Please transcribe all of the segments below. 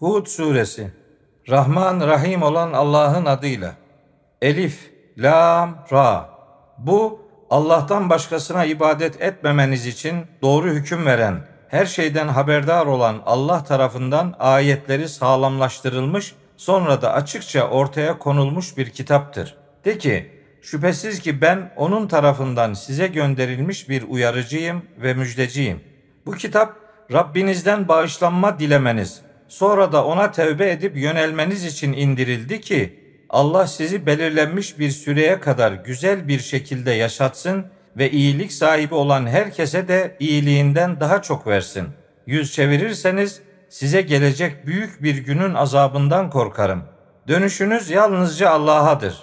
Hud suresi Rahman Rahim olan Allah'ın adıyla Elif, Lam, Ra Bu Allah'tan başkasına ibadet etmemeniz için doğru hüküm veren, her şeyden haberdar olan Allah tarafından ayetleri sağlamlaştırılmış, sonra da açıkça ortaya konulmuş bir kitaptır. De ki, şüphesiz ki ben onun tarafından size gönderilmiş bir uyarıcıyım ve müjdeciyim. Bu kitap Rabbinizden bağışlanma dilemeniz, sonra da ona tevbe edip yönelmeniz için indirildi ki Allah sizi belirlenmiş bir süreye kadar güzel bir şekilde yaşatsın ve iyilik sahibi olan herkese de iyiliğinden daha çok versin. Yüz çevirirseniz size gelecek büyük bir günün azabından korkarım. Dönüşünüz yalnızca Allah'adır.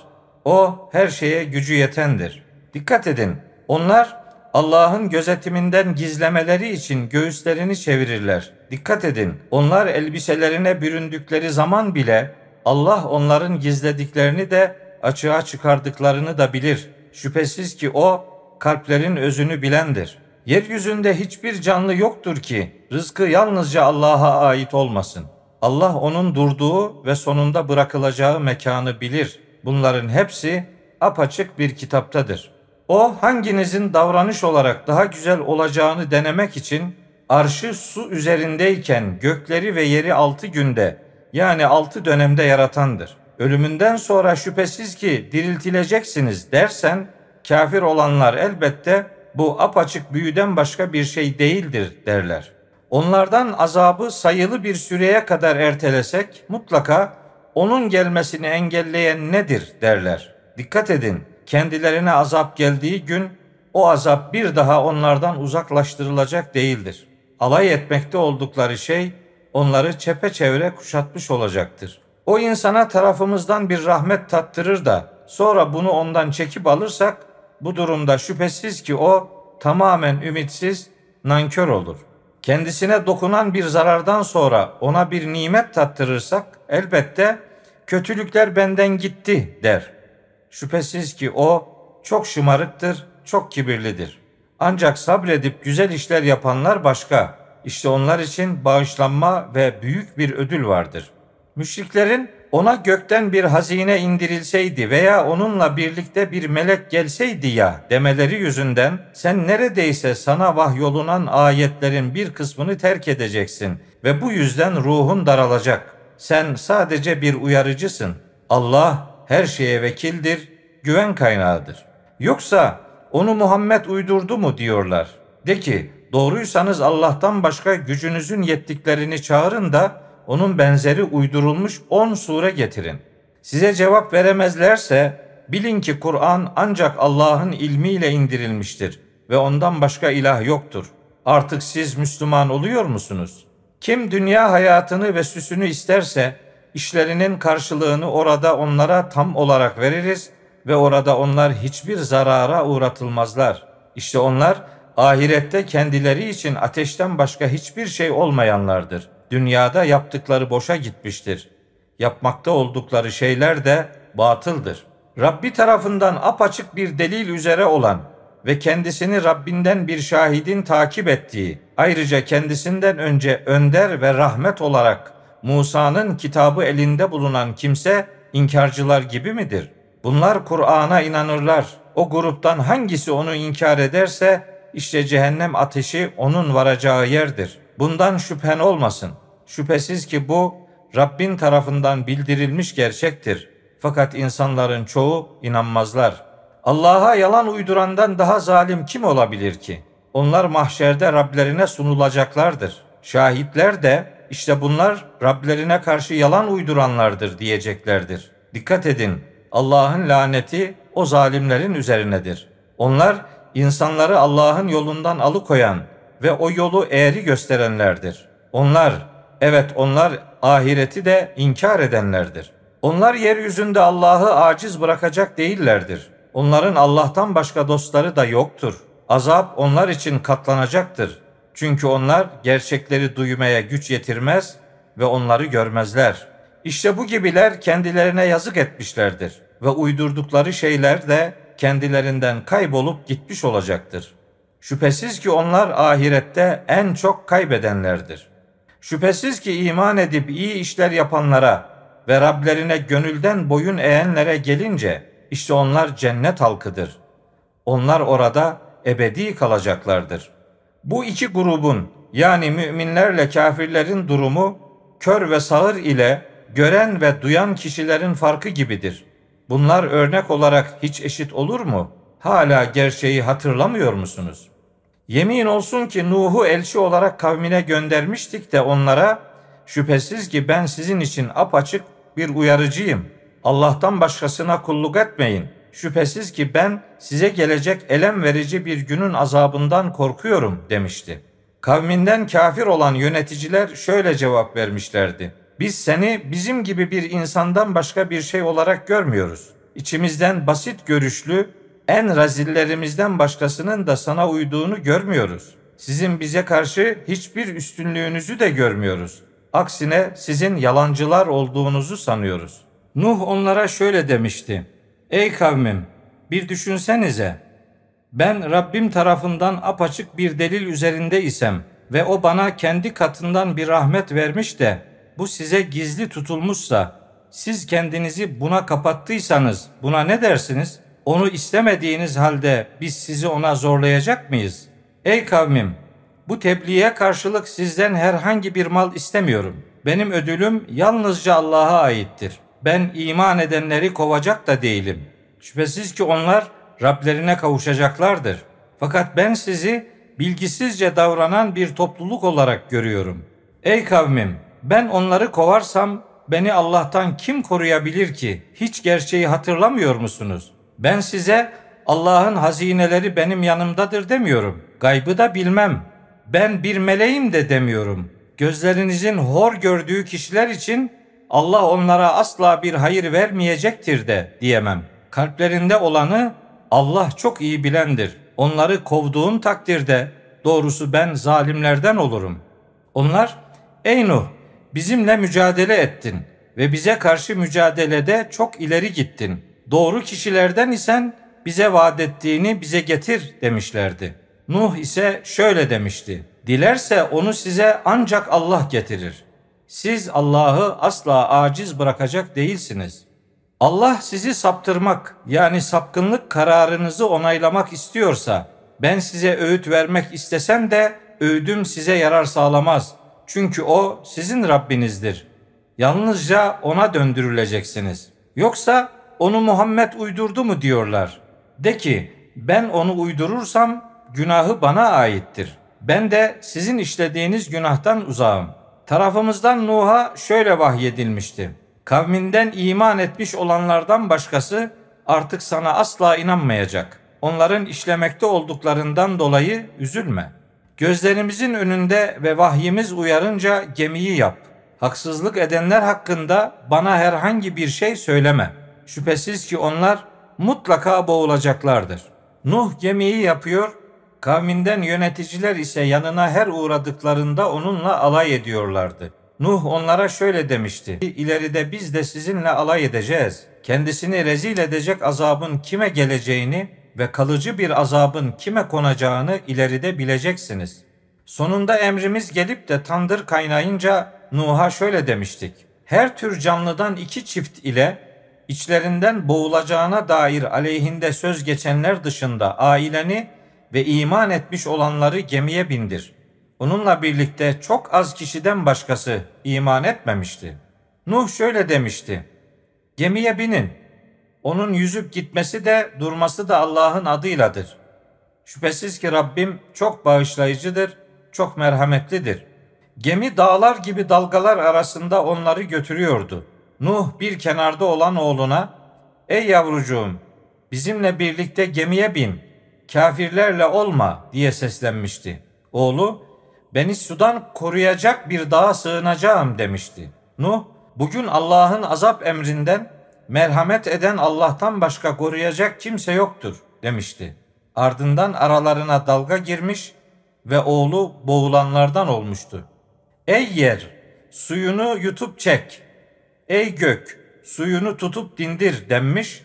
O her şeye gücü yetendir. Dikkat edin. Onlar Allah'ın gözetiminden gizlemeleri için göğüslerini çevirirler. Dikkat edin. Onlar elbiselerine büründükleri zaman bile Allah onların gizlediklerini de açığa çıkardıklarını da bilir. Şüphesiz ki o kalplerin özünü bilendir. Yeryüzünde hiçbir canlı yoktur ki rızkı yalnızca Allah'a ait olmasın. Allah onun durduğu ve sonunda bırakılacağı mekanı bilir. Bunların hepsi apaçık bir kitaptadır. O hanginizin davranış olarak daha güzel olacağını denemek için arşı su üzerindeyken gökleri ve yeri altı günde yani altı dönemde yaratandır. Ölümünden sonra şüphesiz ki diriltileceksiniz dersen kafir olanlar elbette bu apaçık büyüden başka bir şey değildir derler. Onlardan azabı sayılı bir süreye kadar ertelesek mutlaka onun gelmesini engelleyen nedir derler. Dikkat edin kendilerine azap geldiği gün o azap bir daha onlardan uzaklaştırılacak değildir. Alay etmekte oldukları şey onları çepeçevre kuşatmış olacaktır. O insana tarafımızdan bir rahmet tattırır da sonra bunu ondan çekip alırsak bu durumda şüphesiz ki o tamamen ümitsiz, nankör olur. Kendisine dokunan bir zarardan sonra ona bir nimet tattırırsak elbette kötülükler benden gitti der. Şüphesiz ki o çok şımarıktır, çok kibirlidir. Ancak sabredip güzel işler yapanlar başka. İşte onlar için bağışlanma ve büyük bir ödül vardır. Müşriklerin ona gökten bir hazine indirilseydi veya onunla birlikte bir melek gelseydi ya demeleri yüzünden sen neredeyse sana vahyolunan ayetlerin bir kısmını terk edeceksin ve bu yüzden ruhun daralacak. Sen sadece bir uyarıcısın. Allah her şeye vekildir, güven kaynağıdır. Yoksa onu Muhammed uydurdu mu diyorlar. De ki doğruysanız Allah'tan başka gücünüzün yettiklerini çağırın da onun benzeri uydurulmuş on sure getirin. Size cevap veremezlerse bilin ki Kur'an ancak Allah'ın ilmiyle indirilmiştir ve ondan başka ilah yoktur. Artık siz Müslüman oluyor musunuz? Kim dünya hayatını ve süsünü isterse işlerinin karşılığını orada onlara tam olarak veririz ve orada onlar hiçbir zarara uğratılmazlar. İşte onlar ahirette kendileri için ateşten başka hiçbir şey olmayanlardır. Dünyada yaptıkları boşa gitmiştir. Yapmakta oldukları şeyler de batıldır. Rabbi tarafından apaçık bir delil üzere olan ve kendisini Rabbinden bir şahidin takip ettiği, ayrıca kendisinden önce önder ve rahmet olarak Musa'nın kitabı elinde bulunan kimse inkarcılar gibi midir? Bunlar Kur'an'a inanırlar. O gruptan hangisi onu inkar ederse işte cehennem ateşi onun varacağı yerdir. Bundan şüphen olmasın. Şüphesiz ki bu Rabbin tarafından bildirilmiş gerçektir. Fakat insanların çoğu inanmazlar. Allah'a yalan uydurandan daha zalim kim olabilir ki? Onlar mahşerde Rablerine sunulacaklardır. Şahitler de işte bunlar Rablerine karşı yalan uyduranlardır diyeceklerdir. Dikkat edin, Allah'ın laneti o zalimlerin üzerinedir. Onlar insanları Allah'ın yolundan alıkoyan ve o yolu eğri gösterenlerdir. Onlar, evet onlar ahireti de inkar edenlerdir. Onlar yeryüzünde Allah'ı aciz bırakacak değillerdir. Onların Allah'tan başka dostları da yoktur. Azap onlar için katlanacaktır. Çünkü onlar gerçekleri duymaya güç yetirmez ve onları görmezler. İşte bu gibiler kendilerine yazık etmişlerdir ve uydurdukları şeyler de kendilerinden kaybolup gitmiş olacaktır. Şüphesiz ki onlar ahirette en çok kaybedenlerdir. Şüphesiz ki iman edip iyi işler yapanlara ve Rablerine gönülden boyun eğenlere gelince işte onlar cennet halkıdır. Onlar orada ebedi kalacaklardır. Bu iki grubun yani müminlerle kafirlerin durumu kör ve sağır ile gören ve duyan kişilerin farkı gibidir. Bunlar örnek olarak hiç eşit olur mu? Hala gerçeği hatırlamıyor musunuz? Yemin olsun ki Nuh'u elçi olarak kavmine göndermiştik de onlara şüphesiz ki ben sizin için apaçık bir uyarıcıyım. Allah'tan başkasına kulluk etmeyin. Şüphesiz ki ben size gelecek elem verici bir günün azabından korkuyorum demişti. Kavminden kafir olan yöneticiler şöyle cevap vermişlerdi. Biz seni bizim gibi bir insandan başka bir şey olarak görmüyoruz. İçimizden basit görüşlü, en razillerimizden başkasının da sana uyduğunu görmüyoruz. Sizin bize karşı hiçbir üstünlüğünüzü de görmüyoruz. Aksine sizin yalancılar olduğunuzu sanıyoruz. Nuh onlara şöyle demişti. Ey kavmim bir düşünsenize. Ben Rabbim tarafından apaçık bir delil üzerinde isem ve o bana kendi katından bir rahmet vermiş de bu size gizli tutulmuşsa siz kendinizi buna kapattıysanız buna ne dersiniz? Onu istemediğiniz halde biz sizi ona zorlayacak mıyız? Ey kavmim bu tebliğe karşılık sizden herhangi bir mal istemiyorum. Benim ödülüm yalnızca Allah'a aittir. Ben iman edenleri kovacak da değilim. Şüphesiz ki onlar Rablerine kavuşacaklardır. Fakat ben sizi bilgisizce davranan bir topluluk olarak görüyorum. Ey kavmim, ben onları kovarsam beni Allah'tan kim koruyabilir ki? Hiç gerçeği hatırlamıyor musunuz? Ben size Allah'ın hazineleri benim yanımdadır demiyorum. Gaybı da bilmem. Ben bir meleğim de demiyorum. Gözlerinizin hor gördüğü kişiler için Allah onlara asla bir hayır vermeyecektir de diyemem. Kalplerinde olanı Allah çok iyi bilendir. Onları kovduğun takdirde doğrusu ben zalimlerden olurum. Onlar ey Nuh bizimle mücadele ettin ve bize karşı mücadelede çok ileri gittin. Doğru kişilerden isen bize vaat ettiğini bize getir demişlerdi. Nuh ise şöyle demişti. Dilerse onu size ancak Allah getirir. Siz Allah'ı asla aciz bırakacak değilsiniz. Allah sizi saptırmak yani sapkınlık kararınızı onaylamak istiyorsa ben size öğüt vermek istesem de öğüdüm size yarar sağlamaz. Çünkü o sizin Rabbinizdir. Yalnızca ona döndürüleceksiniz. Yoksa onu Muhammed uydurdu mu diyorlar. De ki ben onu uydurursam günahı bana aittir. Ben de sizin işlediğiniz günahtan uzağım. Tarafımızdan Nuh'a şöyle vahyedilmişti. Kavminden iman etmiş olanlardan başkası artık sana asla inanmayacak. Onların işlemekte olduklarından dolayı üzülme. Gözlerimizin önünde ve vahyimiz uyarınca gemiyi yap. Haksızlık edenler hakkında bana herhangi bir şey söyleme. Şüphesiz ki onlar mutlaka boğulacaklardır. Nuh gemiyi yapıyor, kavminden yöneticiler ise yanına her uğradıklarında onunla alay ediyorlardı. Nuh onlara şöyle demişti. İleride biz de sizinle alay edeceğiz. Kendisini rezil edecek azabın kime geleceğini ve kalıcı bir azabın kime konacağını ileride bileceksiniz. Sonunda emrimiz gelip de tandır kaynayınca Nuh'a şöyle demiştik. Her tür canlıdan iki çift ile içlerinden boğulacağına dair aleyhinde söz geçenler dışında aileni ve iman etmiş olanları gemiye bindir. Onunla birlikte çok az kişiden başkası iman etmemişti. Nuh şöyle demişti. Gemiye binin. Onun yüzüp gitmesi de durması da Allah'ın adıyladır. Şüphesiz ki Rabbim çok bağışlayıcıdır, çok merhametlidir. Gemi dağlar gibi dalgalar arasında onları götürüyordu. Nuh bir kenarda olan oğluna, Ey yavrucuğum, bizimle birlikte gemiye bin, kafirlerle olma diye seslenmişti. Oğlu, beni sudan koruyacak bir dağa sığınacağım demişti. Nuh, bugün Allah'ın azap emrinden merhamet eden Allah'tan başka koruyacak kimse yoktur demişti. Ardından aralarına dalga girmiş ve oğlu boğulanlardan olmuştu. Ey yer, suyunu yutup çek. Ey gök, suyunu tutup dindir denmiş.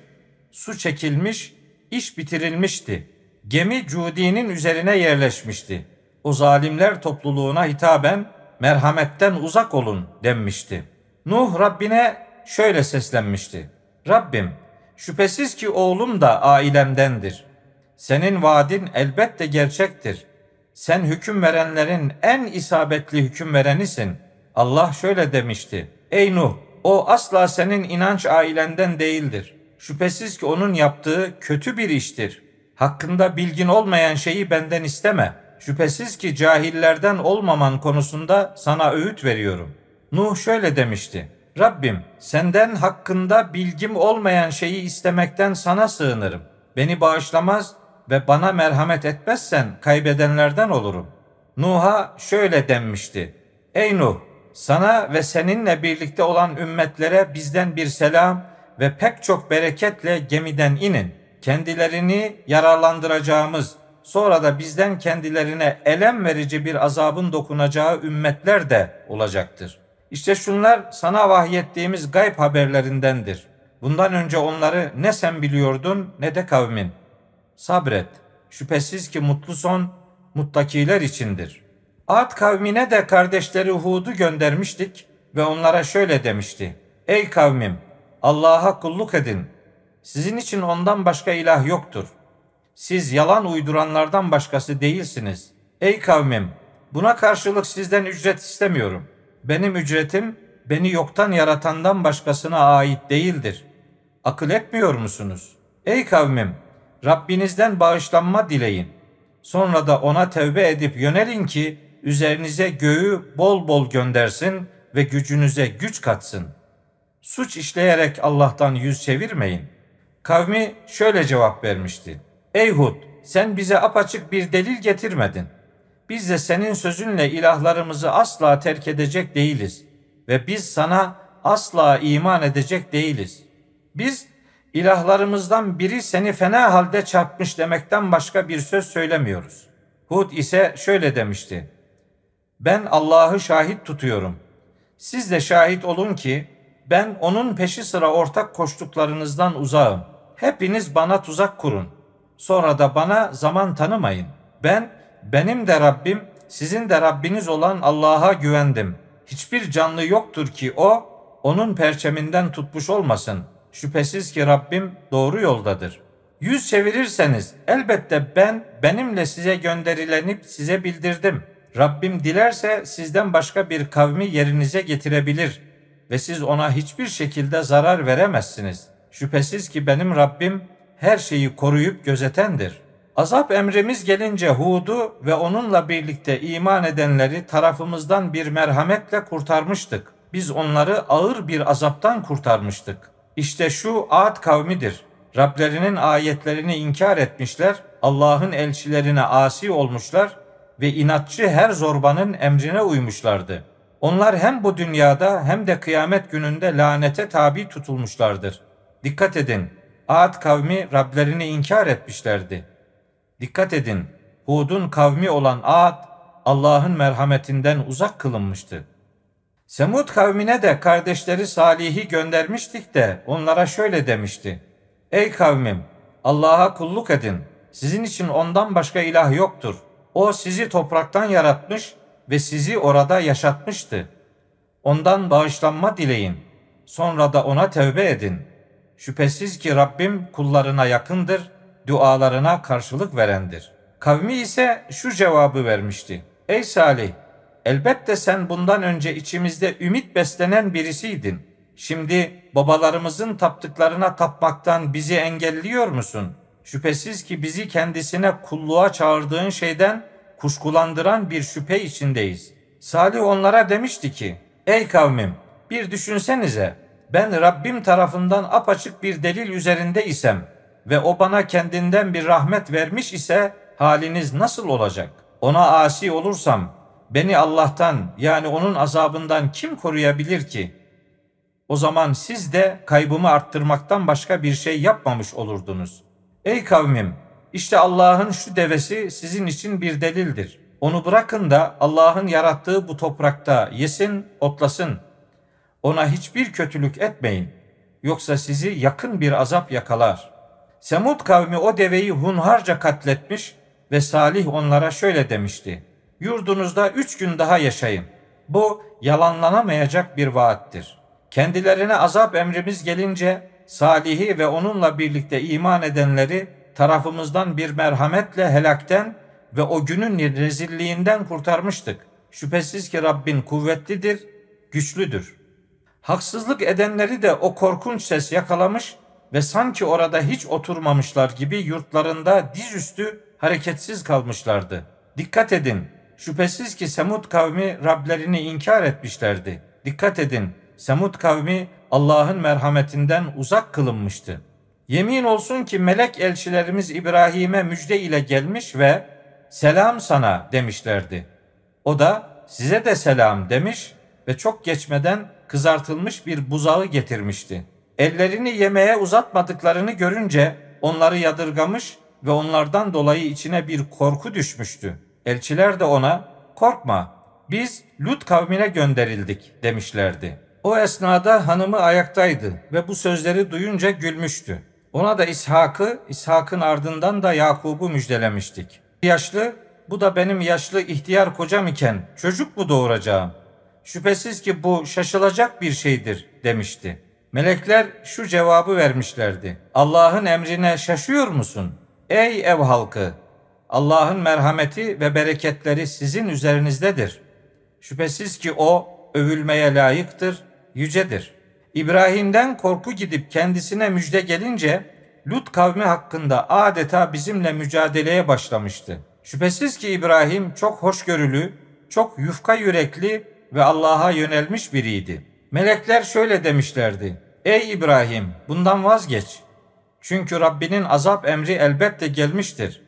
Su çekilmiş, iş bitirilmişti. Gemi Cudi'nin üzerine yerleşmişti. O zalimler topluluğuna hitaben merhametten uzak olun denmişti. Nuh Rabbine şöyle seslenmişti. Rabbim şüphesiz ki oğlum da ailemdendir. Senin vaadin elbette gerçektir. Sen hüküm verenlerin en isabetli hüküm verenisin. Allah şöyle demişti. Ey Nuh o asla senin inanç ailenden değildir. Şüphesiz ki onun yaptığı kötü bir iştir. Hakkında bilgin olmayan şeyi benden isteme. Şüphesiz ki cahillerden olmaman konusunda sana öğüt veriyorum. Nuh şöyle demişti. Rabbim senden hakkında bilgim olmayan şeyi istemekten sana sığınırım. Beni bağışlamaz ve bana merhamet etmezsen kaybedenlerden olurum. Nuh'a şöyle denmişti. Ey Nuh sana ve seninle birlikte olan ümmetlere bizden bir selam ve pek çok bereketle gemiden inin. Kendilerini yararlandıracağımız, sonra da bizden kendilerine elem verici bir azabın dokunacağı ümmetler de olacaktır. İşte şunlar sana vahyettiğimiz gayb haberlerindendir. Bundan önce onları ne sen biliyordun ne de kavmin. Sabret. Şüphesiz ki mutlu son muttakiler içindir. Ad kavmine de kardeşleri Hud'u göndermiştik ve onlara şöyle demişti. Ey kavmim Allah'a kulluk edin. Sizin için ondan başka ilah yoktur. Siz yalan uyduranlardan başkası değilsiniz. Ey kavmim buna karşılık sizden ücret istemiyorum. Benim ücretim beni yoktan yaratandan başkasına ait değildir. Akıl etmiyor musunuz? Ey kavmim Rabbinizden bağışlanma dileyin. Sonra da ona tevbe edip yönelin ki üzerinize göğü bol bol göndersin ve gücünüze güç katsın. Suç işleyerek Allah'tan yüz çevirmeyin. Kavmi şöyle cevap vermişti. Ey Hud sen bize apaçık bir delil getirmedin. Biz de senin sözünle ilahlarımızı asla terk edecek değiliz ve biz sana asla iman edecek değiliz. Biz ilahlarımızdan biri seni fena halde çarpmış demekten başka bir söz söylemiyoruz. Hud ise şöyle demişti. Ben Allah'ı şahit tutuyorum. Siz de şahit olun ki ben onun peşi sıra ortak koştuklarınızdan uzağım. Hepiniz bana tuzak kurun. Sonra da bana zaman tanımayın. Ben benim de Rabbim, sizin de Rabbiniz olan Allah'a güvendim. Hiçbir canlı yoktur ki o onun perçeminden tutmuş olmasın. Şüphesiz ki Rabbim doğru yoldadır. Yüz çevirirseniz elbette ben benimle size gönderilenip size bildirdim. Rabbim dilerse sizden başka bir kavmi yerinize getirebilir ve siz ona hiçbir şekilde zarar veremezsiniz. Şüphesiz ki benim Rabbim her şeyi koruyup gözetendir. Azap emrimiz gelince Hud'u ve onunla birlikte iman edenleri tarafımızdan bir merhametle kurtarmıştık. Biz onları ağır bir azaptan kurtarmıştık. İşte şu Ad kavmidir. Rablerinin ayetlerini inkar etmişler, Allah'ın elçilerine asi olmuşlar ve inatçı her zorbanın emrine uymuşlardı. Onlar hem bu dünyada hem de kıyamet gününde lanete tabi tutulmuşlardır. Dikkat edin, Ad kavmi Rablerini inkar etmişlerdi. Dikkat edin, Hud'un kavmi olan Ad, Allah'ın merhametinden uzak kılınmıştı. Semud kavmine de kardeşleri Salih'i göndermiştik de onlara şöyle demişti. Ey kavmim, Allah'a kulluk edin. Sizin için ondan başka ilah yoktur. O sizi topraktan yaratmış ve sizi orada yaşatmıştı. Ondan bağışlanma dileyin. Sonra da ona tevbe edin. Şüphesiz ki Rabbim kullarına yakındır, dualarına karşılık verendir. Kavmi ise şu cevabı vermişti. Ey Salih, elbette sen bundan önce içimizde ümit beslenen birisiydin. Şimdi babalarımızın taptıklarına tapmaktan bizi engelliyor musun? Şüphesiz ki bizi kendisine kulluğa çağırdığın şeyden kuşkulandıran bir şüphe içindeyiz. Salih onlara demişti ki, Ey kavmim bir düşünsenize ben Rabbim tarafından apaçık bir delil üzerinde isem ve o bana kendinden bir rahmet vermiş ise haliniz nasıl olacak? Ona asi olursam beni Allah'tan yani onun azabından kim koruyabilir ki? O zaman siz de kaybımı arttırmaktan başka bir şey yapmamış olurdunuz. Ey kavmim işte Allah'ın şu devesi sizin için bir delildir. Onu bırakın da Allah'ın yarattığı bu toprakta yesin, otlasın. Ona hiçbir kötülük etmeyin. Yoksa sizi yakın bir azap yakalar. Semud kavmi o deveyi hunharca katletmiş ve Salih onlara şöyle demişti. Yurdunuzda üç gün daha yaşayın. Bu yalanlanamayacak bir vaattir. Kendilerine azap emrimiz gelince Salih'i ve onunla birlikte iman edenleri tarafımızdan bir merhametle helakten ve o günün rezilliğinden kurtarmıştık. Şüphesiz ki Rabbin kuvvetlidir, güçlüdür. Haksızlık edenleri de o korkunç ses yakalamış ve sanki orada hiç oturmamışlar gibi yurtlarında dizüstü hareketsiz kalmışlardı. Dikkat edin, şüphesiz ki Semud kavmi Rablerini inkar etmişlerdi. Dikkat edin, Semud kavmi Allah'ın merhametinden uzak kılınmıştı. Yemin olsun ki melek elçilerimiz İbrahim'e müjde ile gelmiş ve selam sana demişlerdi. O da size de selam demiş ve çok geçmeden kızartılmış bir buzağı getirmişti. Ellerini yemeğe uzatmadıklarını görünce onları yadırgamış ve onlardan dolayı içine bir korku düşmüştü. Elçiler de ona korkma biz Lut kavmine gönderildik demişlerdi. O esnada hanımı ayaktaydı ve bu sözleri duyunca gülmüştü. Ona da İshak'ı, İshak'ın ardından da Yakub'u müjdelemiştik. Yaşlı, bu da benim yaşlı ihtiyar kocam iken çocuk mu doğuracağım? Şüphesiz ki bu şaşılacak bir şeydir demişti. Melekler şu cevabı vermişlerdi. Allah'ın emrine şaşıyor musun? Ey ev halkı! Allah'ın merhameti ve bereketleri sizin üzerinizdedir. Şüphesiz ki o övülmeye layıktır, yücedir. İbrahim'den korku gidip kendisine müjde gelince Lut kavmi hakkında adeta bizimle mücadeleye başlamıştı. Şüphesiz ki İbrahim çok hoşgörülü, çok yufka yürekli ve Allah'a yönelmiş biriydi. Melekler şöyle demişlerdi. Ey İbrahim bundan vazgeç. Çünkü Rabbinin azap emri elbette gelmiştir.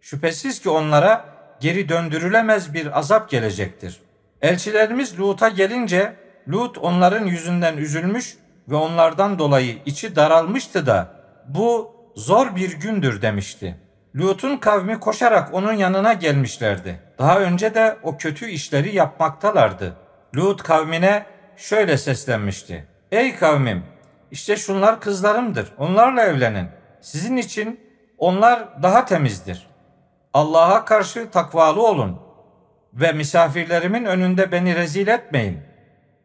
Şüphesiz ki onlara geri döndürülemez bir azap gelecektir. Elçilerimiz Lut'a gelince Lut onların yüzünden üzülmüş ve onlardan dolayı içi daralmıştı da bu zor bir gündür demişti. Lut'un kavmi koşarak onun yanına gelmişlerdi. Daha önce de o kötü işleri yapmaktalardı. Lut kavmine şöyle seslenmişti. Ey kavmim işte şunlar kızlarımdır. Onlarla evlenin. Sizin için onlar daha temizdir. Allah'a karşı takvalı olun ve misafirlerimin önünde beni rezil etmeyin.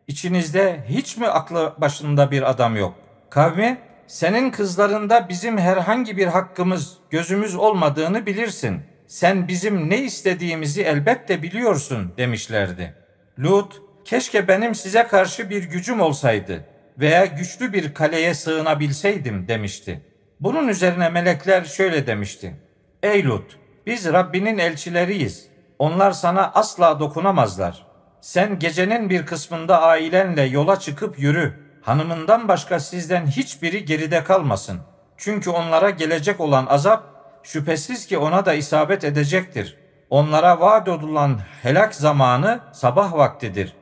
İçinizde hiç mi aklı başında bir adam yok? Kavmi senin kızlarında bizim herhangi bir hakkımız, gözümüz olmadığını bilirsin. Sen bizim ne istediğimizi elbette biliyorsun demişlerdi. Lut, keşke benim size karşı bir gücüm olsaydı veya güçlü bir kaleye sığınabilseydim demişti. Bunun üzerine melekler şöyle demişti. Ey Lut, biz Rabbinin elçileriyiz. Onlar sana asla dokunamazlar. Sen gecenin bir kısmında ailenle yola çıkıp yürü. Hanımından başka sizden hiçbiri geride kalmasın. Çünkü onlara gelecek olan azap şüphesiz ki ona da isabet edecektir. Onlara vaat edilen helak zamanı sabah vaktidir.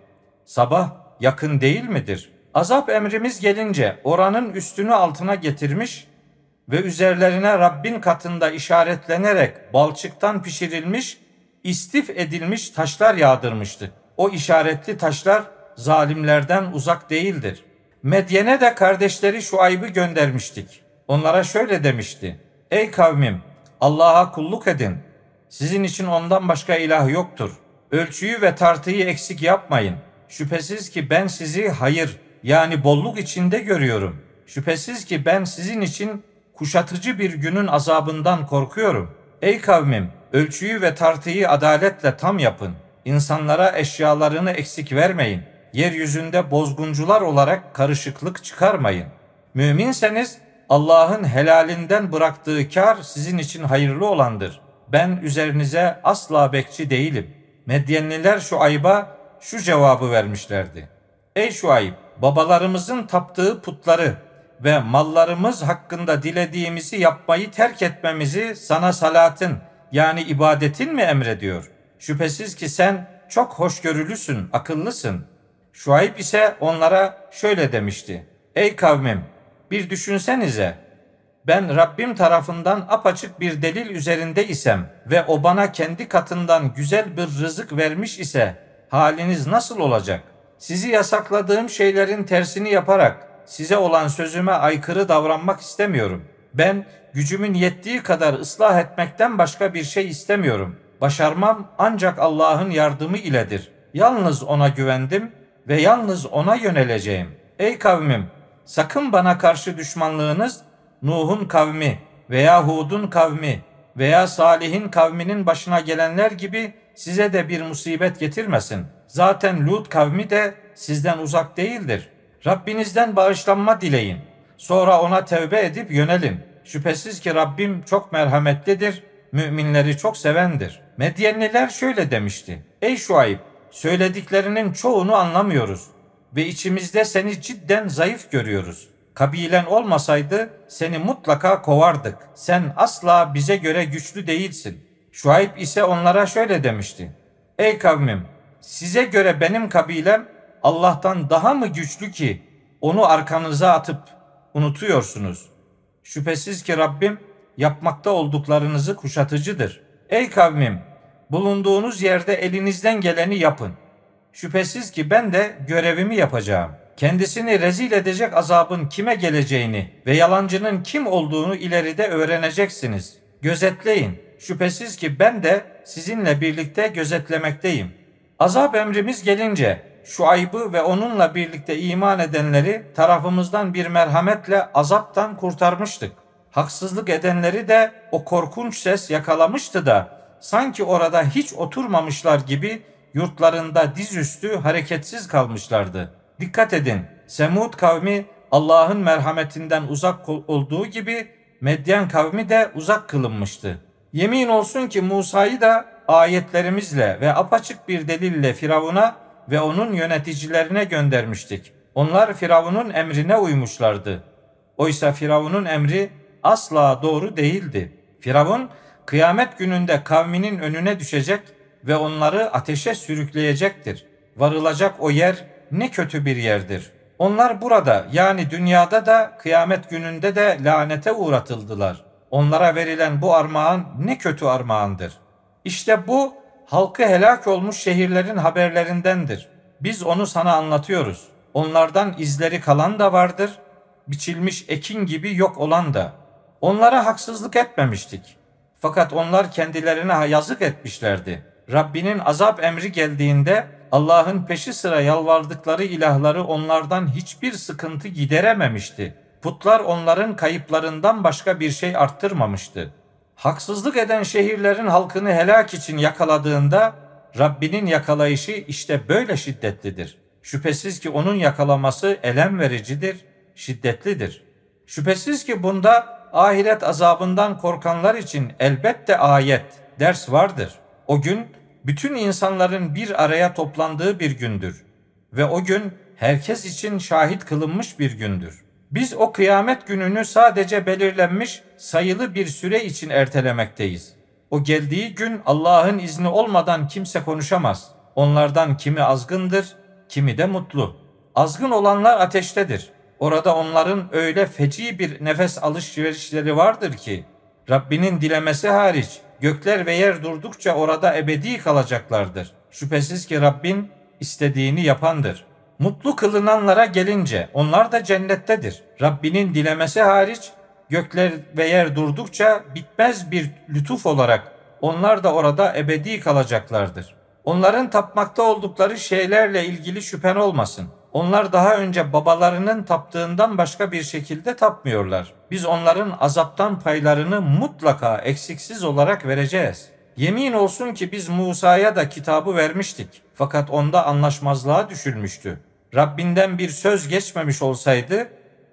Sabah yakın değil midir? Azap emrimiz gelince oranın üstünü altına getirmiş ve üzerlerine Rabbin katında işaretlenerek balçıktan pişirilmiş, istif edilmiş taşlar yağdırmıştı. O işaretli taşlar zalimlerden uzak değildir. Medyen'e de kardeşleri şu Şuayb'ı göndermiştik. Onlara şöyle demişti. Ey kavmim Allah'a kulluk edin. Sizin için ondan başka ilah yoktur. Ölçüyü ve tartıyı eksik yapmayın. Şüphesiz ki ben sizi hayır yani bolluk içinde görüyorum. Şüphesiz ki ben sizin için kuşatıcı bir günün azabından korkuyorum. Ey kavmim ölçüyü ve tartıyı adaletle tam yapın. İnsanlara eşyalarını eksik vermeyin. Yeryüzünde bozguncular olarak karışıklık çıkarmayın. Müminseniz Allah'ın helalinden bıraktığı kar sizin için hayırlı olandır. Ben üzerinize asla bekçi değilim. Medyenliler şu ayba şu cevabı vermişlerdi. Ey şu ayıp, babalarımızın taptığı putları ve mallarımız hakkında dilediğimizi yapmayı terk etmemizi sana salatın yani ibadetin mi emrediyor? Şüphesiz ki sen çok hoşgörülüsün, akıllısın. Şuayb ise onlara şöyle demişti. Ey kavmim bir düşünsenize ben Rabbim tarafından apaçık bir delil üzerinde isem ve o bana kendi katından güzel bir rızık vermiş ise haliniz nasıl olacak? Sizi yasakladığım şeylerin tersini yaparak size olan sözüme aykırı davranmak istemiyorum. Ben gücümün yettiği kadar ıslah etmekten başka bir şey istemiyorum. Başarmam ancak Allah'ın yardımı iledir. Yalnız ona güvendim ve yalnız ona yöneleceğim. Ey kavmim, sakın bana karşı düşmanlığınız Nuh'un kavmi veya Hud'un kavmi veya Salih'in kavminin başına gelenler gibi size de bir musibet getirmesin. Zaten Lut kavmi de sizden uzak değildir. Rabbinizden bağışlanma dileyin. Sonra ona tevbe edip yönelin. Şüphesiz ki Rabbim çok merhametlidir, müminleri çok sevendir. Medyenliler şöyle demişti. Ey Şuayb, söylediklerinin çoğunu anlamıyoruz ve içimizde seni cidden zayıf görüyoruz. Kabilen olmasaydı seni mutlaka kovardık. Sen asla bize göre güçlü değilsin. Şuayb ise onlara şöyle demişti. Ey kavmim, size göre benim kabilem Allah'tan daha mı güçlü ki onu arkanıza atıp unutuyorsunuz? Şüphesiz ki Rabbim yapmakta olduklarınızı kuşatıcıdır. Ey kavmim, bulunduğunuz yerde elinizden geleni yapın. Şüphesiz ki ben de görevimi yapacağım. Kendisini rezil edecek azabın kime geleceğini ve yalancının kim olduğunu ileride öğreneceksiniz. Gözetleyin. Şüphesiz ki ben de sizinle birlikte gözetlemekteyim. Azap emrimiz gelince şu aybı ve onunla birlikte iman edenleri tarafımızdan bir merhametle azaptan kurtarmıştık. Haksızlık edenleri de o korkunç ses yakalamıştı da sanki orada hiç oturmamışlar gibi yurtlarında dizüstü hareketsiz kalmışlardı. Dikkat edin, Semud kavmi Allah'ın merhametinden uzak olduğu gibi Medyen kavmi de uzak kılınmıştı. Yemin olsun ki Musa'yı da ayetlerimizle ve apaçık bir delille Firavun'a ve onun yöneticilerine göndermiştik. Onlar Firavun'un emrine uymuşlardı. Oysa Firavun'un emri asla doğru değildi. Firavun kıyamet gününde kavminin önüne düşecek ve onları ateşe sürükleyecektir. Varılacak o yer ne kötü bir yerdir. Onlar burada yani dünyada da kıyamet gününde de lanete uğratıldılar. Onlara verilen bu armağan ne kötü armağandır. İşte bu halkı helak olmuş şehirlerin haberlerindendir. Biz onu sana anlatıyoruz. Onlardan izleri kalan da vardır, biçilmiş ekin gibi yok olan da. Onlara haksızlık etmemiştik. Fakat onlar kendilerine yazık etmişlerdi. Rabbinin azap emri geldiğinde Allah'ın peşi sıra yalvardıkları ilahları onlardan hiçbir sıkıntı giderememişti. Putlar onların kayıplarından başka bir şey arttırmamıştı. Haksızlık eden şehirlerin halkını helak için yakaladığında Rabbinin yakalayışı işte böyle şiddetlidir. Şüphesiz ki onun yakalaması elem vericidir, şiddetlidir. Şüphesiz ki bunda ahiret azabından korkanlar için elbette ayet, ders vardır. O gün bütün insanların bir araya toplandığı bir gündür ve o gün herkes için şahit kılınmış bir gündür. Biz o kıyamet gününü sadece belirlenmiş sayılı bir süre için ertelemekteyiz. O geldiği gün Allah'ın izni olmadan kimse konuşamaz. Onlardan kimi azgındır, kimi de mutlu. Azgın olanlar ateştedir. Orada onların öyle feci bir nefes alışverişleri vardır ki Rabbinin dilemesi hariç gökler ve yer durdukça orada ebedi kalacaklardır. Şüphesiz ki Rabbin istediğini yapandır. Mutlu kılınanlara gelince onlar da cennettedir. Rabbinin dilemesi hariç gökler ve yer durdukça bitmez bir lütuf olarak onlar da orada ebedi kalacaklardır. Onların tapmakta oldukları şeylerle ilgili şüphen olmasın. Onlar daha önce babalarının taptığından başka bir şekilde tapmıyorlar. Biz onların azaptan paylarını mutlaka eksiksiz olarak vereceğiz. Yemin olsun ki biz Musa'ya da kitabı vermiştik. Fakat onda anlaşmazlığa düşülmüştü. Rabbinden bir söz geçmemiş olsaydı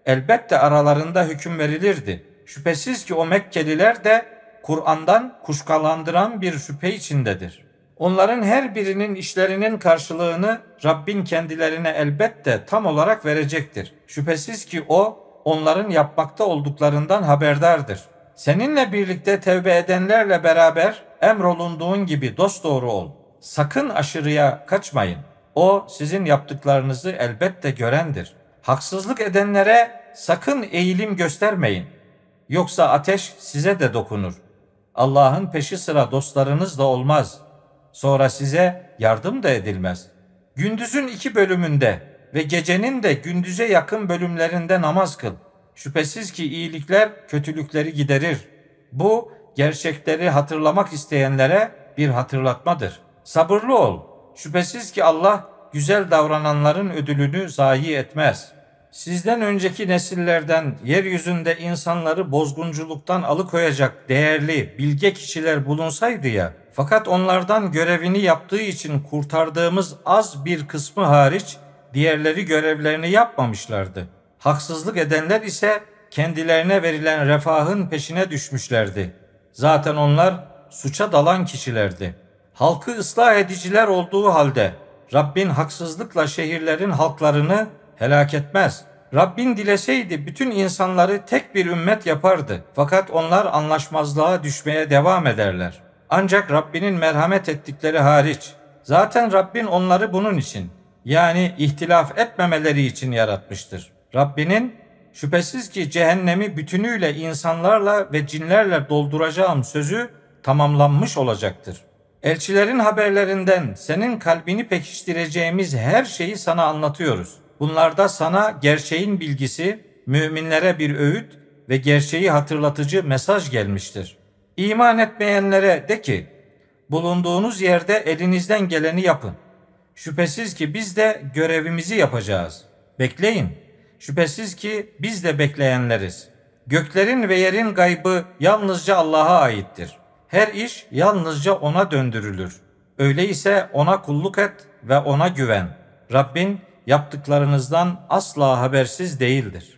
elbette aralarında hüküm verilirdi. Şüphesiz ki o Mekkeliler de Kur'an'dan kuşkalandıran bir şüphe içindedir. Onların her birinin işlerinin karşılığını Rabbin kendilerine elbette tam olarak verecektir. Şüphesiz ki o onların yapmakta olduklarından haberdardır. Seninle birlikte tevbe edenlerle beraber emrolunduğun gibi dosdoğru ol. Sakın aşırıya kaçmayın. O sizin yaptıklarınızı elbette görendir. Haksızlık edenlere sakın eğilim göstermeyin. Yoksa ateş size de dokunur. Allah'ın peşi sıra dostlarınız da olmaz.'' Sonra size yardım da edilmez. Gündüzün iki bölümünde ve gecenin de gündüze yakın bölümlerinde namaz kıl. Şüphesiz ki iyilikler kötülükleri giderir. Bu gerçekleri hatırlamak isteyenlere bir hatırlatmadır. Sabırlı ol. Şüphesiz ki Allah güzel davrananların ödülünü zayi etmez. Sizden önceki nesillerden yeryüzünde insanları bozgunculuktan alıkoyacak değerli, bilge kişiler bulunsaydı ya, fakat onlardan görevini yaptığı için kurtardığımız az bir kısmı hariç diğerleri görevlerini yapmamışlardı. Haksızlık edenler ise kendilerine verilen refahın peşine düşmüşlerdi. Zaten onlar suça dalan kişilerdi. Halkı ıslah ediciler olduğu halde Rabbin haksızlıkla şehirlerin halklarını helak etmez. Rabbin dileseydi bütün insanları tek bir ümmet yapardı. Fakat onlar anlaşmazlığa düşmeye devam ederler. Ancak Rabbinin merhamet ettikleri hariç. Zaten Rabbin onları bunun için yani ihtilaf etmemeleri için yaratmıştır. Rabbinin şüphesiz ki cehennemi bütünüyle insanlarla ve cinlerle dolduracağım sözü tamamlanmış olacaktır. Elçilerin haberlerinden senin kalbini pekiştireceğimiz her şeyi sana anlatıyoruz. Bunlarda sana gerçeğin bilgisi, müminlere bir öğüt ve gerçeği hatırlatıcı mesaj gelmiştir. İman etmeyenlere de ki, bulunduğunuz yerde elinizden geleni yapın. Şüphesiz ki biz de görevimizi yapacağız. Bekleyin. Şüphesiz ki biz de bekleyenleriz. Göklerin ve yerin gaybı yalnızca Allah'a aittir. Her iş yalnızca ona döndürülür. Öyleyse ona kulluk et ve ona güven. Rabbin yaptıklarınızdan asla habersiz değildir.